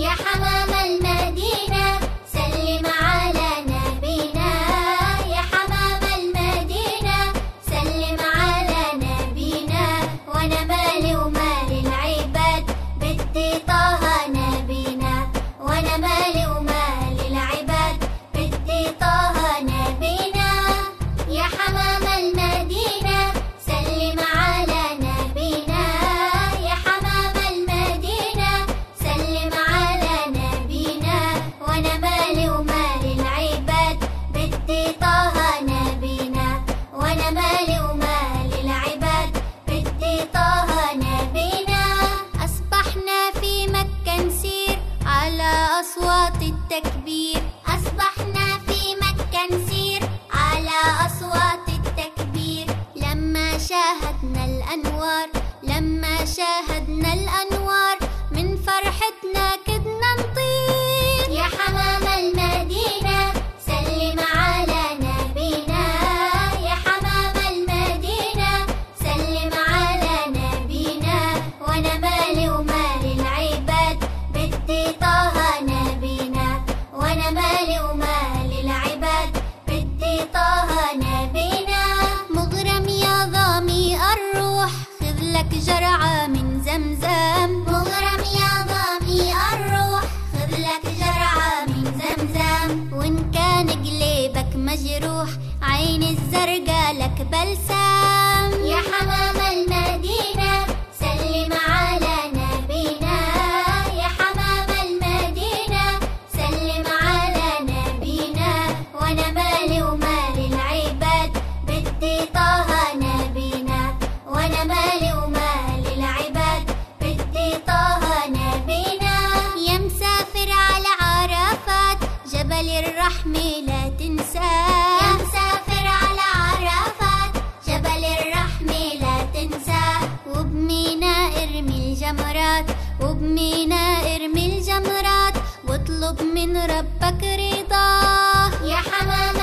耶哈们。طه نبينا طه نبينا. أصبحنا في مكة نسير على أصوات التكبير. أصبحنا في مكة نسير على أصوات التكبير. لما شاهدنا الأنوار لما شاهدنا الأنوار العين الزرقاء لك بلسام يا حمام المدينة سلم على نبينا. يا حمام المدينة سلم على نبينا. وأنا مالي ومال العباد بدي طه نبينا. وأنا مالي ومال العباد بدي طه نبينا. يا مسافر على عرفات جبل الرحمة لا تنساه الجمرات وبمينا ارمي الجمرات واطلب من ربك رضاه. يا حمام